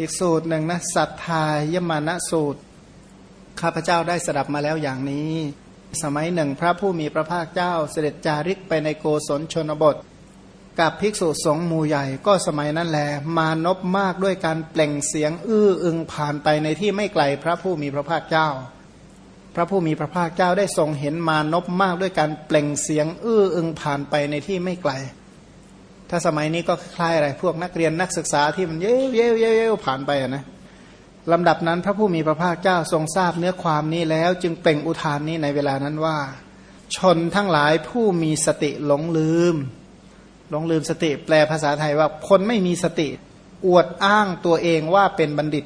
อีกสูตรหนึ่งนะสัทธายมานสูตร ข้าพเจ้าได้สดับมาแล้วอย่างนี้ สมัยหนึ่งพระผู้มีพระภาคเจ้าเสด็จจาริกไปในโกศลชนบท กับภิกษุสงฆ์หมู่ใหญ่ก็สมัยนั้นแล มานบมากด้วยการเปล่งเสียง อื้ออึงผ่านไปในที่ไม่ไกลพระผู้มีพระภาคเจ้า พระผู้มีพระภาคเจ้าได้ทรงเห็นมานบมากด้วยการเปล่งเสียง อื้ออึงผ่านไปในที่ไม่ไกล ถ้าสมัยนี้ก็คล้ายอะไรพวกนักเรียนนักศึกษาที่มันเย้เย้เย้เย้ผ่านไปนะลำดับนั้นพระผู้มีพระภาคเจ้าทรงทราบเนื้อความนี้แล้ว จึงเป่งอุทานนี้ในเวลานั้นว่า ชนทั้งหลายผู้มีสติหลงลืม หลงลืมสติ แปลภาษาไทยว่าคนไม่มีสติ อวดอ้างตัวเองว่าเป็นบัณฑิต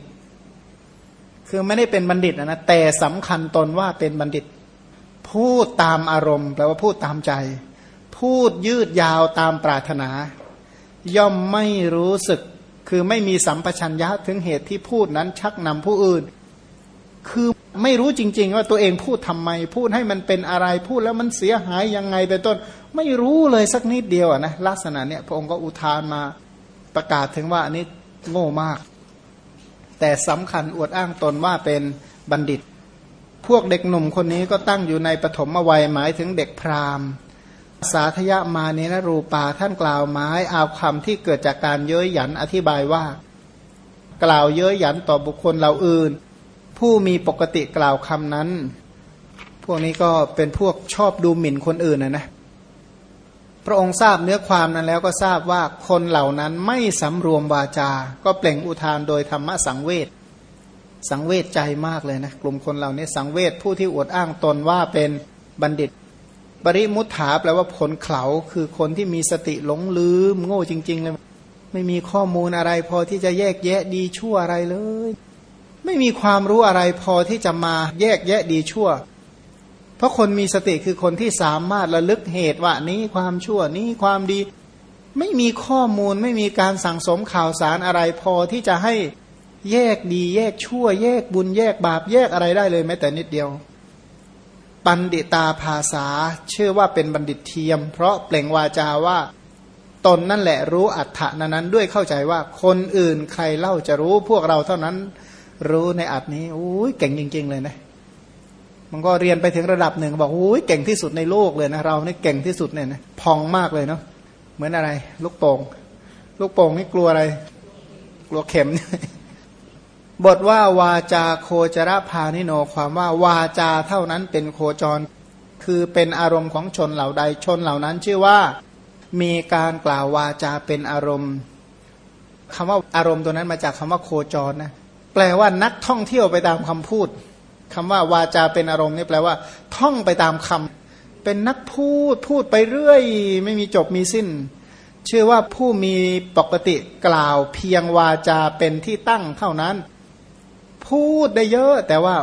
คือไม่ได้เป็นบัณฑิตนะแต่สำคัญตนว่าเป็นบัณฑิต พูดตามอารมณ์แปลว่าพูดตามใจ พูดยืดยาวตามปรารถนา ย่อมไม่รู้สึก คือไม่มีสัมปชัญญะถึงเหตุที่พูดนั้นชักนำผู้อื่น คือไม่รู้จริง ๆ ว่าตัวเองพูดทำไม พูดให้มันเป็นอะไรพูดแล้วมันเสียหายยังไงเป็นต้น ไม่รู้เลยสักนิดเดียวนะลักษณะเนี้ยพระองค์ก็อุทานมาประกาศถึงว่าอันนี้โง่มาก แต่สำคัญอวดอ้างตนว่าเป็นบัณฑิต พวกเด็กหนุ่มคนนี้ก็ตั้งอยู่ในปฐมวัยหมายถึงเด็กพราหมณ์ สาธยามาเนนรูปาท่านกล่าวไม้เอาคำที่เกิดจากการเย้ยหยันอธิบายว่า กล่าวเย้ยหยันต่อบุคคลเราอื่น ผู้มีปกติกล่าวคำนั้น พวกนี้ก็เป็นพวกชอบดูหมิ่นคนอื่นนะนะพระองค์ทราบเนื้อความนั้นแล้วก็ทราบว่าคนเหล่านั้นไม่สำรวมวาจา ก็เปล่งอุทานโดยธรรมะสังเวชสังเวชใจมากเลยนะกลุ่มคนเหล่านี้สังเวชผู้ที่อวดอ้างตนว่าเป็นบัณฑิต ปริมุตถาแปลว่าผลเขาคือคนที่มีสติหลงลืม โง่จริง ๆ เลย ไม่มีข้อมูลอะไรพอที่จะแยกแยะดีชั่วอะไรเลย ไม่มีความรู้อะไรพอที่จะมาแยกแยะดีชั่ว เพราะคนมีสติคือคนที่สามารถระลึกเหตุว่านี้ความชั่วนี้ความดี ไม่มีข้อมูลไม่มีการสั่งสมข่าวสารอะไรพอที่จะให้แยกดีแยกชั่ว แยกบุญแยกบาปแยกอะไรได้เลยแม้แต่นิดเดียว ปันดิตาภาษาเชื่อว่าเป็นบัณฑิตเทียม เพราะเปล่งวาจาว่าตนนั่นแหละรู้อัฏฐานั้นด้วยเข้าใจว่าคนอื่นใครเล่าจะรู้พวกเราเท่านั้นรู้ในอัตนี้อุ้ยเก่งจริง ๆ เลยนะมันก็เรียนไปถึงระดับหนึ่งบอกอุ้ยเก่งที่สุดในโลกเลยนะเราเนี่เก่งที่สุดเนี่ยนะพองมากเลยเนาะเหมือนอะไร ลูกโป่งลูกโป่งนี่กลัวอะไร กลัวเข็ม บทว่าวาจาโคจรพานิโนความว่าวาจาเท่านั้นเป็นโคจร คือเป็นอารมณ์ของชนเหล่าใดชนเหล่านั้นชื่อว่ามีการกล่าววาจาเป็นอารมณ์คำว่าอารมณ์ตัวนั้นมาจากคำว่าโคจรนะแปลว่านักท่องเที่ยวไปตามคำพูดคำว่าวาจาเป็นอารมณ์นี่แปลว่า ท่องไปตามคำเป็นนักพูดพูดไปเรื่อย ไม่มีจบมีสิ้นเชื่อว่าผู้มีปกติกล่าวเพียงวาจาเป็นที่ตั้งเท่านั้น พูดได้เยอะ แต่ว่า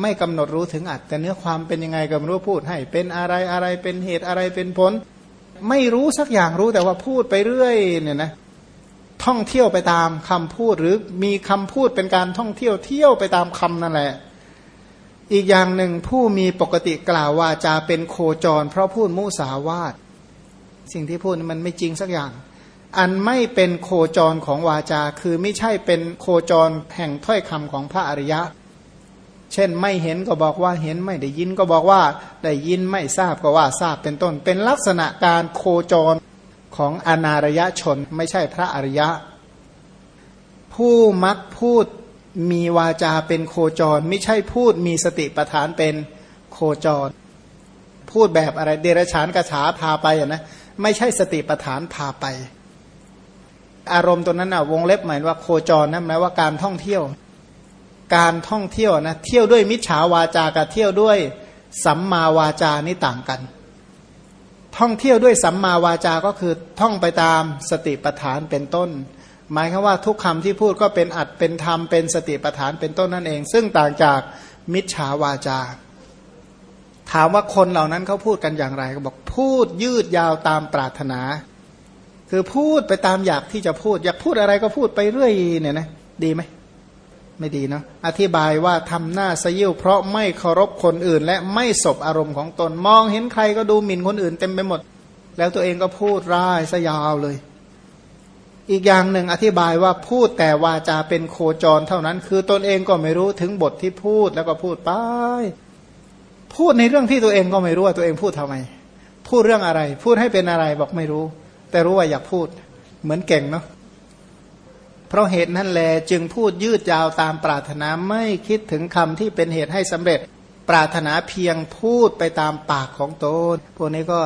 ไม่กำหนดรู้ถึงอัดแต่เนื้อความเป็นยังไงก็ไม่รู้พูดให้ เป็นอะไรอะไรเป็นเหตุอะไรเป็นผล ไม่รู้สักอย่างรู้แต่ว่าพูดไปเรื่อยเนี่ยนะท่องเที่ยวไปตามคำพูดหรือมีคำพูดเป็นการท่องเที่ยวเที่ยวไปตามคำนั่นแหละ อีกอย่างหนึ่งผู้มีปกติกล่าวว่าจะเป็นโคจร เพราะพูดมุสาวาทสิ่งที่พูดมันไม่จริงสักอย่าง อันไม่เป็นโคจรของวาจา คือไม่ใช่เป็นโคจรแห่งถ้อยคำของพระอริยะ เช่นไม่เห็นก็บอกว่าเห็นไม่ได้ยินก็บอกว่าได้ยินไม่ทราบก็ว่าทราบเป็นต้น เป็นลักษณะการโคจรของอนารยชนไม่ใช่พระอริยะ ผู้มักพูดมีวาจาเป็นโคจร ไม่ใช่พูดมีสติปัฏฐานเป็นโคจร พูดแบบอะไรเดรฉานกระฉาพาไปอะนะไม่ใช่สติปัฏฐานพาไป อารมณ์ตัวนั้นอะวงเล็บหมายว่าโคจรนะหมายว่าการท่องเที่ยว การท่องเที่ยวนะเที่ยวด้วยมิจฉาวาจากับเที่ยวด้วยสัมมาวาจานี่ต่างกัน ท่องเที่ยวด้วยสัมมาวาจาก็คือท่องไปตามสติปัฏฐานเป็นต้น หมายคือว่าทุกคำที่พูดก็เป็นอัดเป็นธรรมเป็นสติปัฏฐานเป็นต้นนั่นเอง ซึ่งต่างจากมิจฉาวาจา ถามว่าคนเหล่านั้นเขาพูดกันอย่างไรก็บอกพูดยืดยาวตามปรารถนา คือพูดไปตามอยากที่จะพูด อยากพูดอะไรก็พูดไปเรื่อยเนี่ยนะดีไหมไม่ดีเนาะอธิบายว่าทำหน้าสยิวเพราะไม่เคารพคนอื่น และไม่สบอารมณ์ของตนมองเห็นใครก็ดูหมิ่นคนอื่นเต็มไปหมด แล้วตัวเองก็พูดร้ายสยาวเลย อีกอย่างหนึ่งอธิบายว่าพูดแต่วาจาเป็นโคจรเท่านั้น คือตนเองก็ไม่รู้ถึงบทที่พูดแล้วก็พูดไป พูดในเรื่องที่ตัวเองก็ไม่รู้ว่าตัวเองพูดทำไม พูดเรื่องอะไร พูดให้เป็นอะไรบอกไม่รู้ แต่รู้ว่าอยากพูด เหมือนเก่งเนาะเพราะเหตุนั้นแลจึงพูดยืดยาวตามปรารถนาไม่คิดถึงคำที่เป็นเหตุให้สำเร็จ ปรารถนาเพียงพูดไปตามปากของตนพวกนี้ก็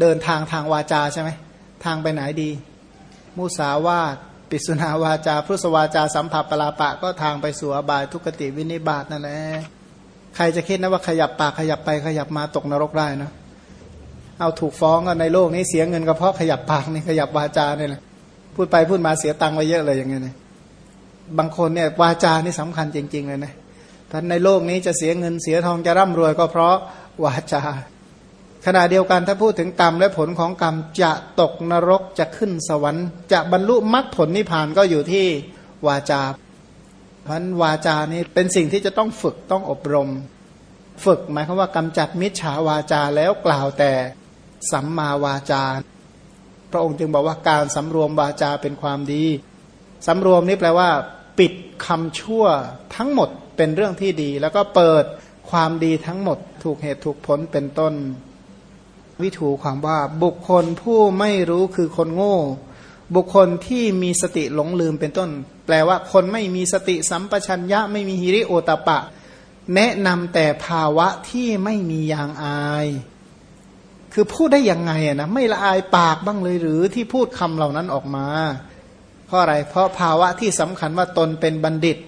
เดินทางทางวาจาใช่ไหมทางไปไหนดี มุสาวาตปิสุนาวาจาพุทธวาจาสัมผัสปลาปะก็ทางไปสู่อบายทุกติวินิบาตนั่นแหละใครจะคิดนะว่าขยับปากขยับไปขยับมาตกนรกได้นะ เอาถูกฟ้องกันในโลกนี้เสียเงินก็เพราะขยับปากนี่ขยับวาจาเนี่ยแหละพูดไปพูดมาเสียตังค์ไปเยอะเลยอย่างเงี้ยนะบางคนเนี่ยวาจานี่สำคัญจริง ๆ เลยนะท่านในโลกนี้จะเสียเงินเสียทองจะร่ำรวยก็เพราะวาจา ขณะเดียวกันถ้าพูดถึงกรรมและผลของกรรมจะตกนรกจะขึ้นสวรรค์ จะบรรลุมรรคผลนิพพานก็อยู่ที่วาจาเพราะวาจานี้เป็นสิ่งที่จะต้องฝึกต้องอบรม ฝึกหมายความว่ากำจัดมิจฉาวาจาแล้วกล่าวแต่ สัมมาวาจา พระองค์จึงบอกว่าการสำรวมวาจาเป็นความดีสำรวมนี่แปลว่า ปิดคำชั่วทั้งหมดเป็นเรื่องที่ดี แล้วก็เปิดความดีทั้งหมด ถูกเหตุถูกผลเป็นต้น วิถูความว่าบุคคลผู้ไม่รู้คือคนโง่ บุคคลที่มีสติหลงลืมเป็นต้น แปลว่าคนไม่มีสติสัมปชัญญะไม่มีฮิริโอตปะ แนะนำแต่ภาวะที่ไม่มียางอาย คือพูดได้ยังไงอะนะไม่ละอายปากบ้างเลยหรือที่พูดคำเหล่านั้นออกมา เพราะอะไร เพราะภาวะที่สำคัญว่าตนเป็นบัณฑิต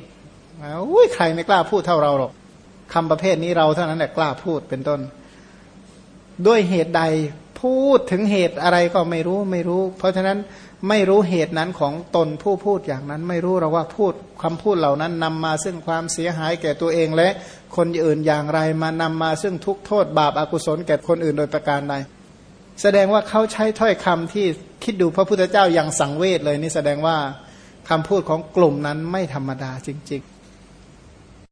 อุ้ยใครไม่กล้าพูดเท่าเราหรอกคำประเภทนี้เราเท่านั้นแหละกล้าพูดเป็นต้น ด้วยเหตุใดพูดถึงเหตุอะไรก็ไม่รู้ไม่รู้ เพราะฉะนั้นไม่รู้เหตุนั้นของตนผู้พูดอย่างนั้น ไม่รู้เราว่าพูดคำพูดเหล่านั้นนำมาซึ่งความเสียหายแก่ตัวเองและ คนอื่นอย่างไรมานำมาซึ่งทุกโทษบาปอากุศลแก่คนอื่นโดยประการใดแสดงว่าเขาใช้ถ้อยคำที่คิดดูพระพุทธเจ้าอย่างสังเวชเลยนี่แสดงว่าคำพูดของกลุ่มนั้นไม่ธรรมดาจริง ๆ